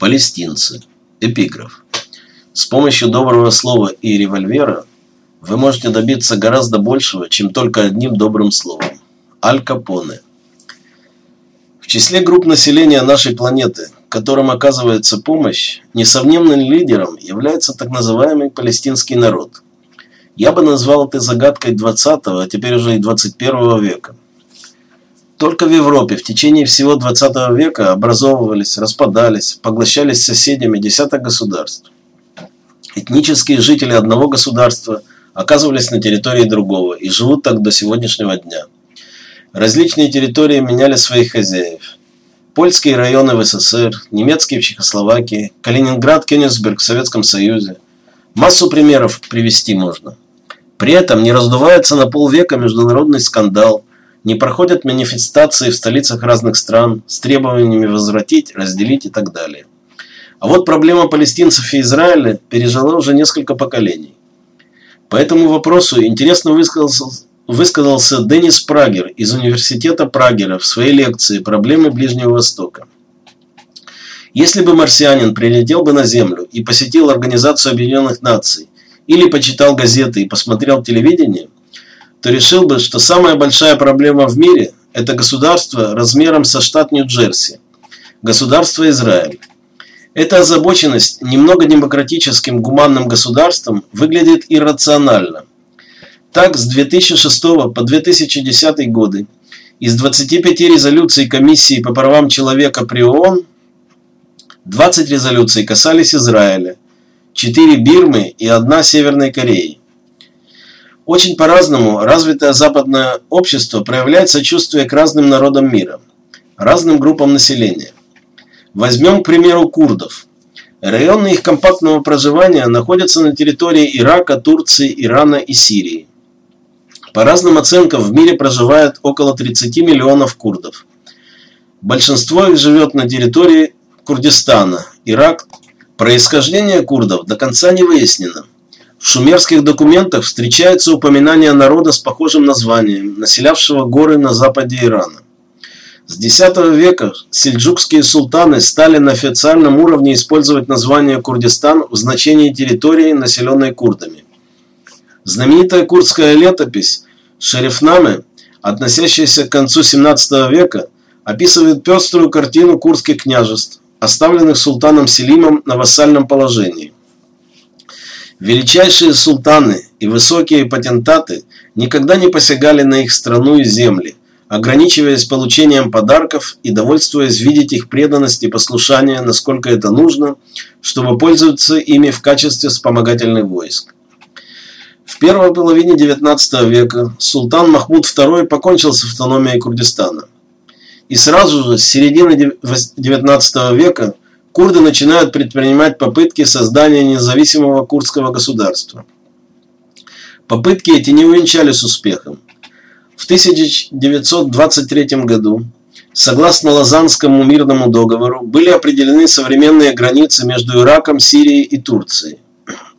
Палестинцы. Эпиграф. С помощью доброго слова и револьвера вы можете добиться гораздо большего, чем только одним добрым словом. Аль Капоне. В числе групп населения нашей планеты, которым оказывается помощь, несомненным лидером является так называемый палестинский народ. Я бы назвал это загадкой 20 а теперь уже и 21 века. Только в Европе в течение всего 20 века образовывались, распадались, поглощались соседями десяток государств. Этнические жители одного государства оказывались на территории другого и живут так до сегодняшнего дня. Различные территории меняли своих хозяев. Польские районы в СССР, немецкие в Чехословакии, Калининград, Кёнигсберг в Советском Союзе. Массу примеров привести можно. При этом не раздувается на полвека международный скандал – не проходят манифестации в столицах разных стран с требованиями возвратить, разделить и так далее. А вот проблема палестинцев и Израиля пережила уже несколько поколений. По этому вопросу интересно высказался, высказался Деннис Прагер из Университета Прагера в своей лекции «Проблемы Ближнего Востока». Если бы марсианин прилетел бы на Землю и посетил Организацию Объединенных Наций, или почитал газеты и посмотрел телевидение – то решил бы, что самая большая проблема в мире – это государство размером со штат Нью-Джерси, государство Израиль. Эта озабоченность немного демократическим гуманным государством выглядит иррационально. Так, с 2006 по 2010 годы из 25 резолюций Комиссии по правам человека при ООН 20 резолюций касались Израиля, 4 Бирмы и 1 Северной Кореи. Очень по-разному развитое западное общество проявляет сочувствие к разным народам мира, разным группам населения. Возьмем, к примеру, курдов. Районы их компактного проживания находятся на территории Ирака, Турции, Ирана и Сирии. По разным оценкам в мире проживает около 30 миллионов курдов. Большинство их живет на территории Курдистана, Ирак. Происхождение курдов до конца не выяснено. В шумерских документах встречается упоминание народа с похожим названием, населявшего горы на западе Ирана. С X века сельджукские султаны стали на официальном уровне использовать название Курдистан в значении территории, населенной курдами. Знаменитая курдская летопись Шерифнаме, относящаяся к концу 17 века, описывает пеструю картину курдских княжеств, оставленных султаном Селимом на вассальном положении. Величайшие султаны и высокие патентаты никогда не посягали на их страну и земли, ограничиваясь получением подарков и довольствуясь видеть их преданность и послушание, насколько это нужно, чтобы пользоваться ими в качестве вспомогательных войск. В первой половине XIX века султан Махмуд II покончил с автономией Курдистана. И сразу же, с середины XIX века, курды начинают предпринимать попытки создания независимого курдского государства. Попытки эти не увенчались успехом. В 1923 году, согласно Лозаннскому мирному договору, были определены современные границы между Ираком, Сирией и Турцией.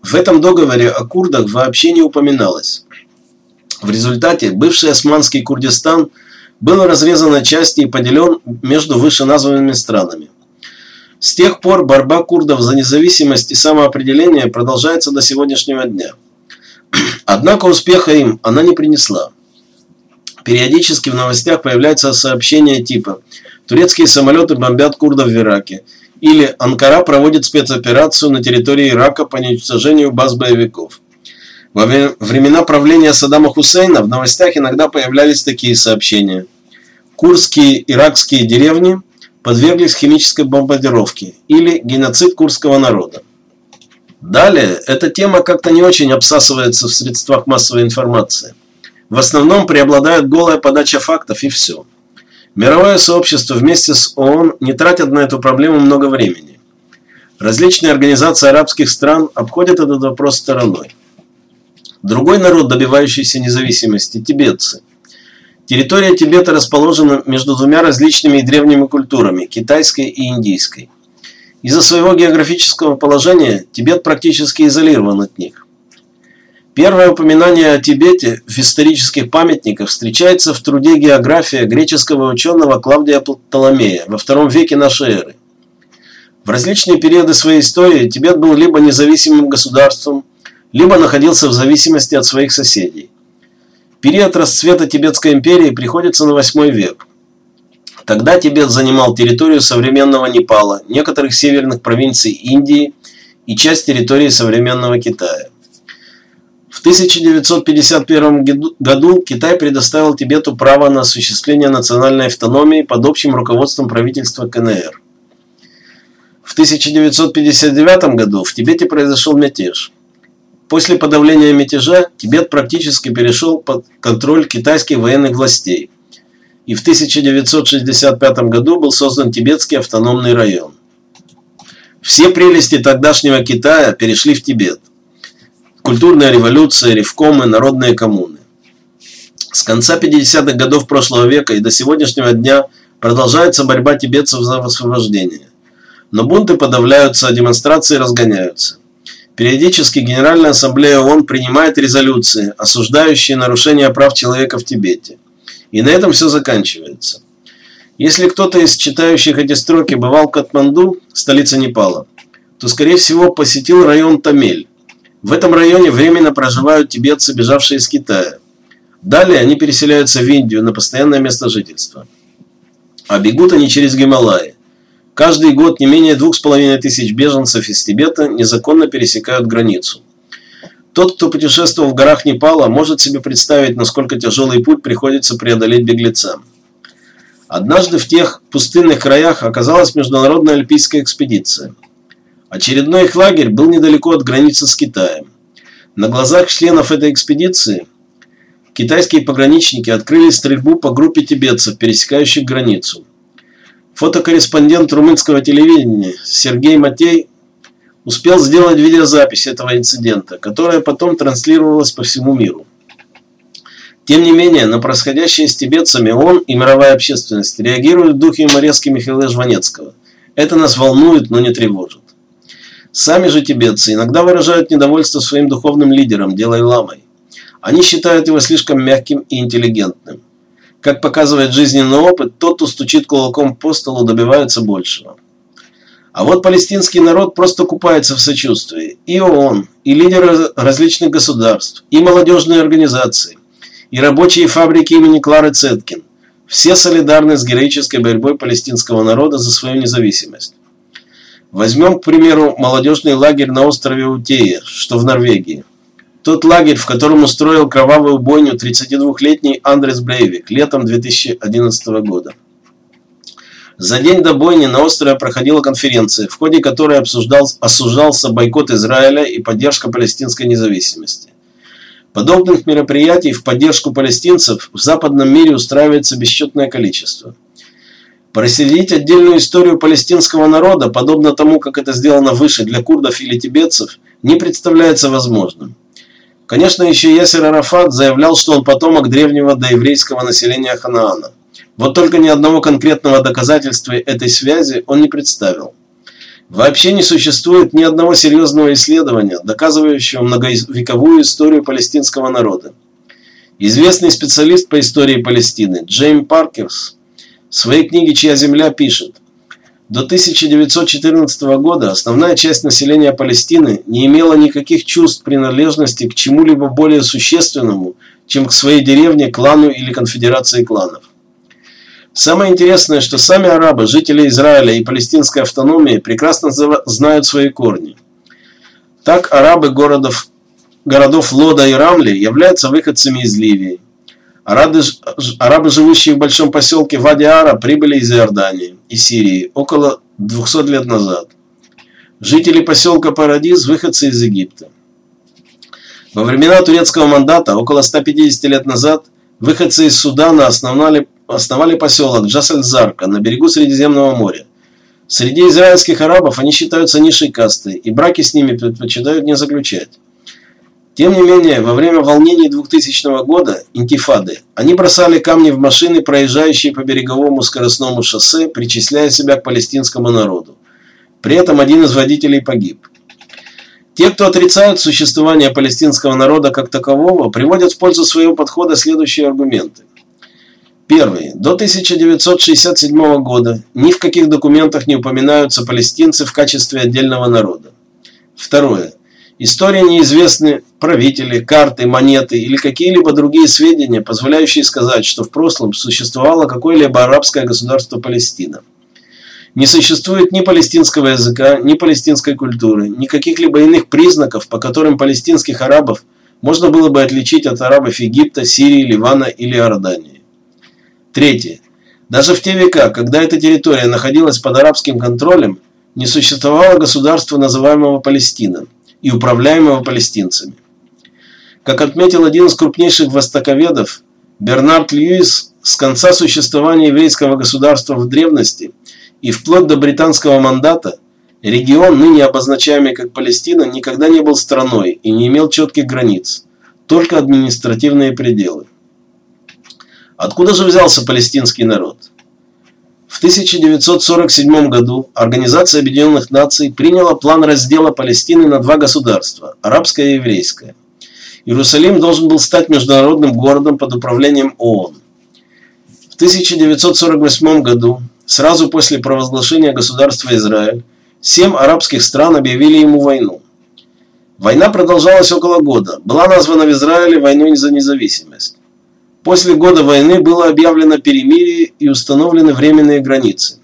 В этом договоре о курдах вообще не упоминалось. В результате бывший османский Курдистан был разрезан на части и поделен между вышеназванными странами. С тех пор борьба курдов за независимость и самоопределение продолжается до сегодняшнего дня. Однако успеха им она не принесла. Периодически в новостях появляются сообщения типа «Турецкие самолеты бомбят курдов в Ираке» или «Анкара проводит спецоперацию на территории Ирака по уничтожению баз боевиков». Во времена правления Саддама Хусейна в новостях иногда появлялись такие сообщения. Курские иракские деревни – подверглись химической бомбардировке или геноцид курского народа. Далее, эта тема как-то не очень обсасывается в средствах массовой информации. В основном преобладает голая подача фактов и все. Мировое сообщество вместе с ООН не тратят на эту проблему много времени. Различные организации арабских стран обходят этот вопрос стороной. Другой народ, добивающийся независимости – тибетцы – Территория Тибета расположена между двумя различными древними культурами – китайской и индийской. Из-за своего географического положения Тибет практически изолирован от них. Первое упоминание о Тибете в исторических памятниках встречается в труде «География» греческого ученого Клавдия Птоломея во втором веке нашей эры. В различные периоды своей истории Тибет был либо независимым государством, либо находился в зависимости от своих соседей. Период расцвета Тибетской империи приходится на восьмой век. Тогда Тибет занимал территорию современного Непала, некоторых северных провинций Индии и часть территории современного Китая. В 1951 году Китай предоставил Тибету право на осуществление национальной автономии под общим руководством правительства КНР. В 1959 году в Тибете произошел мятеж. После подавления мятежа Тибет практически перешел под контроль китайских военных властей. И в 1965 году был создан Тибетский автономный район. Все прелести тогдашнего Китая перешли в Тибет. Культурная революция, ревкомы, народные коммуны. С конца 50-х годов прошлого века и до сегодняшнего дня продолжается борьба тибетцев за освобождение. Но бунты подавляются, демонстрации разгоняются. Периодически Генеральная Ассамблея ООН принимает резолюции, осуждающие нарушения прав человека в Тибете. И на этом все заканчивается. Если кто-то из читающих эти строки бывал в Катманду, столице Непала, то, скорее всего, посетил район Тамель. В этом районе временно проживают тибетцы, бежавшие из Китая. Далее они переселяются в Индию на постоянное место жительства. А бегут они через Гималаи. Каждый год не менее двух с половиной тысяч беженцев из Тибета незаконно пересекают границу. Тот, кто путешествовал в горах Непала, может себе представить, насколько тяжелый путь приходится преодолеть беглецам. Однажды в тех пустынных краях оказалась международная альпийская экспедиция. Очередной их лагерь был недалеко от границы с Китаем. На глазах членов этой экспедиции китайские пограничники открыли стрельбу по группе тибетцев, пересекающих границу. Фотокорреспондент румынского телевидения Сергей Матей успел сделать видеозапись этого инцидента, которая потом транслировалась по всему миру. Тем не менее, на происходящее с тибетцами он и мировая общественность реагируют в духе юморески Михаила Жванецкого. Это нас волнует, но не тревожит. Сами же тибетцы иногда выражают недовольство своим духовным лидером, Делай-ламой. Они считают его слишком мягким и интеллигентным. Как показывает жизненный опыт, тот, кто стучит кулаком по столу, добивается большего. А вот палестинский народ просто купается в сочувствии. И ООН, и лидеры различных государств, и молодежные организации, и рабочие фабрики имени Клары Цеткин. Все солидарны с героической борьбой палестинского народа за свою независимость. Возьмем, к примеру, молодежный лагерь на острове Утея, что в Норвегии. Тот лагерь, в котором устроил кровавую бойню 32-летний Андрес Брейвик летом 2011 года. За день до бойни на острове проходила конференция, в ходе которой обсуждал, осуждался бойкот Израиля и поддержка палестинской независимости. Подобных мероприятий в поддержку палестинцев в западном мире устраивается бесчетное количество. Проследить отдельную историю палестинского народа, подобно тому, как это сделано выше для курдов или тибетцев, не представляется возможным. Конечно, еще Ясер Арафат заявлял, что он потомок древнего доеврейского населения Ханаана. Вот только ни одного конкретного доказательства этой связи он не представил. Вообще не существует ни одного серьезного исследования, доказывающего многовековую историю палестинского народа. Известный специалист по истории Палестины Джеймс Паркес в своей книге «Чья земля» пишет, до 1914 года основная часть населения Палестины не имела никаких чувств принадлежности к чему-либо более существенному, чем к своей деревне, клану или конфедерации кланов. Самое интересное, что сами арабы, жители Израиля и палестинской автономии прекрасно знают свои корни. Так арабы городов, городов Лода и Рамли являются выходцами из Ливии. Арабы, живущие в большом поселке Вади-Ара, прибыли из Иордании и Сирии около 200 лет назад. Жители поселка Парадис – выходцы из Египта. Во времена турецкого мандата, около 150 лет назад, выходцы из Судана основали, основали поселок Джасаль-Зарка на берегу Средиземного моря. Среди израильских арабов они считаются низшей кастой, и браки с ними предпочитают не заключать. Тем не менее, во время волнений 2000 года, интифады, они бросали камни в машины, проезжающие по береговому скоростному шоссе, причисляя себя к палестинскому народу. При этом один из водителей погиб. Те, кто отрицают существование палестинского народа как такового, приводят в пользу своего подхода следующие аргументы. Первый. До 1967 года ни в каких документах не упоминаются палестинцы в качестве отдельного народа. Второе. Истории неизвестны правители, карты, монеты или какие-либо другие сведения, позволяющие сказать, что в прошлом существовало какое-либо арабское государство Палестина. Не существует ни палестинского языка, ни палестинской культуры, ни каких-либо иных признаков, по которым палестинских арабов можно было бы отличить от арабов Египта, Сирии, Ливана или Иордании. Третье. Даже в те века, когда эта территория находилась под арабским контролем, не существовало государства, называемого Палестина, и управляемого палестинцами. Как отметил один из крупнейших востоковедов, Бернард Льюис, с конца существования еврейского государства в древности и вплоть до британского мандата, регион, ныне обозначаемый как Палестина, никогда не был страной и не имел четких границ, только административные пределы. Откуда же взялся палестинский народ? В 1947 году Организация Объединенных Наций приняла план раздела Палестины на два государства – арабское и еврейское. Иерусалим должен был стать международным городом под управлением ООН. В 1948 году, сразу после провозглашения государства Израиль, семь арабских стран объявили ему войну. Война продолжалась около года, была названа в Израиле войной за независимость. После года войны было объявлено перемирие и установлены временные границы.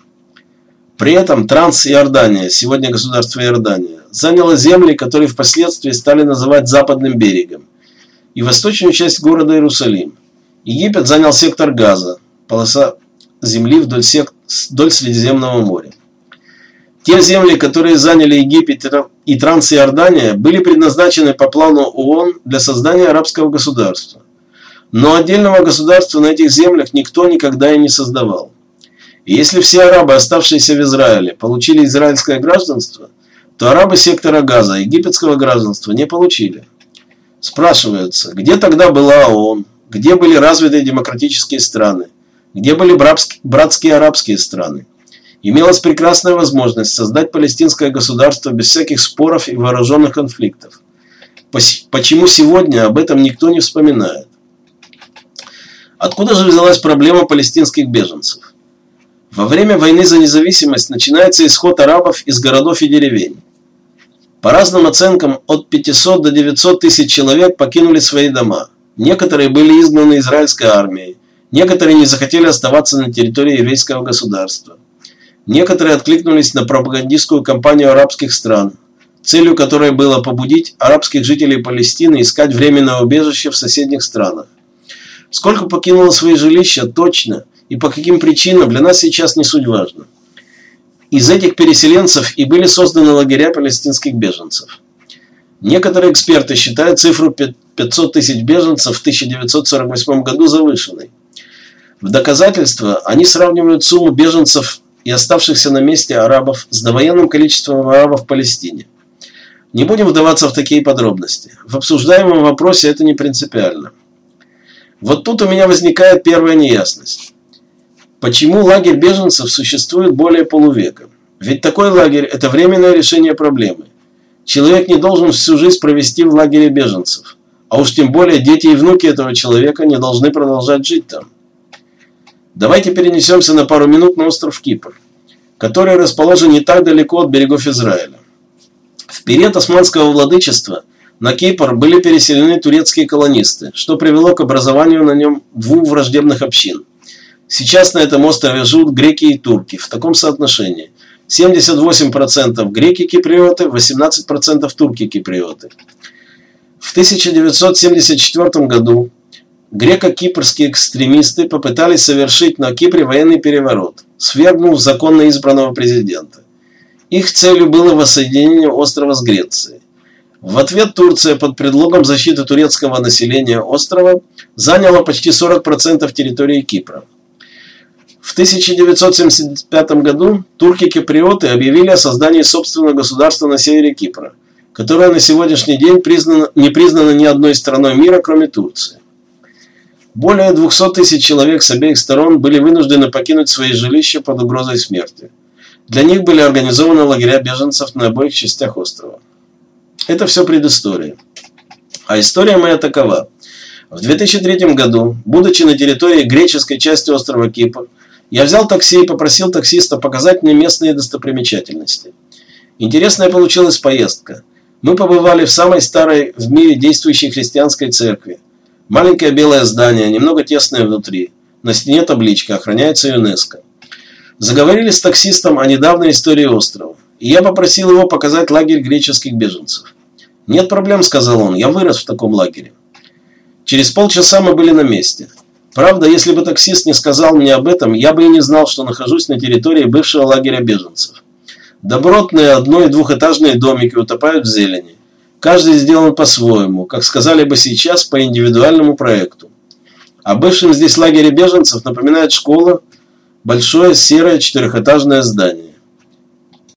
При этом Транс-Иордания, сегодня государство Иордания, заняло земли, которые впоследствии стали называть Западным берегом, и восточную часть города Иерусалим. Египет занял сектор Газа, полоса земли вдоль, сек... вдоль Средиземного моря. Те земли, которые заняли Египет и Транс-Иордания, были предназначены по плану ООН для создания арабского государства. Но отдельного государства на этих землях никто никогда и не создавал. Если все арабы, оставшиеся в Израиле, получили израильское гражданство, то арабы сектора Газа египетского гражданства не получили. Спрашивается, где тогда была ООН, где были развитые демократические страны, где были братские арабские страны. Имелась прекрасная возможность создать палестинское государство без всяких споров и вооруженных конфликтов. Почему сегодня об этом никто не вспоминает? Откуда же взялась проблема палестинских беженцев? Во время войны за независимость начинается исход арабов из городов и деревень. По разным оценкам, от 500 до 900 тысяч человек покинули свои дома. Некоторые были изгнаны израильской армией, некоторые не захотели оставаться на территории еврейского государства. Некоторые откликнулись на пропагандистскую кампанию арабских стран, целью которой было побудить арабских жителей Палестины искать временное убежище в соседних странах. Сколько покинуло свои жилища точно и по каким причинам для нас сейчас не суть важно. Из этих переселенцев и были созданы лагеря палестинских беженцев. Некоторые эксперты считают цифру 500 тысяч беженцев в 1948 году завышенной. В доказательство они сравнивают сумму беженцев и оставшихся на месте арабов с довоенным количеством арабов в Палестине. Не будем вдаваться в такие подробности. В обсуждаемом вопросе это не принципиально. Вот тут у меня возникает первая неясность. Почему лагерь беженцев существует более полувека? Ведь такой лагерь – это временное решение проблемы. Человек не должен всю жизнь провести в лагере беженцев. А уж тем более дети и внуки этого человека не должны продолжать жить там. Давайте перенесемся на пару минут на остров Кипр, который расположен не так далеко от берегов Израиля. В период османского владычества – на Кипр были переселены турецкие колонисты, что привело к образованию на нем двух враждебных общин. Сейчас на этом острове живут греки и турки в таком соотношении. 78% греки-киприоты, 18% турки-киприоты. В 1974 году греко-кипрские экстремисты попытались совершить на Кипре военный переворот, свергнув законно избранного президента. Их целью было воссоединение острова с Грецией. В ответ Турция под предлогом защиты турецкого населения острова заняла почти 40% территории Кипра. В 1975 году турки-киприоты объявили о создании собственного государства на севере Кипра, которое на сегодняшний день признано, не признано ни одной страной мира, кроме Турции. Более 200 тысяч человек с обеих сторон были вынуждены покинуть свои жилища под угрозой смерти. Для них были организованы лагеря беженцев на обоих частях острова. Это все предыстория. А история моя такова. В 2003 году, будучи на территории греческой части острова Кипр, я взял такси и попросил таксиста показать мне местные достопримечательности. Интересная получилась поездка. Мы побывали в самой старой в мире действующей христианской церкви. Маленькое белое здание, немного тесное внутри. На стене табличка «Охраняется ЮНЕСКО». Заговорили с таксистом о недавней истории острова, и я попросил его показать лагерь греческих беженцев. «Нет проблем», – сказал он, – «я вырос в таком лагере». Через полчаса мы были на месте. Правда, если бы таксист не сказал мне об этом, я бы и не знал, что нахожусь на территории бывшего лагеря беженцев. Добротные одно- и двухэтажные домики утопают в зелени. Каждый сделан по-своему, как сказали бы сейчас, по индивидуальному проекту. А бывшем здесь лагере беженцев напоминает школа, большое серое четырехэтажное здание.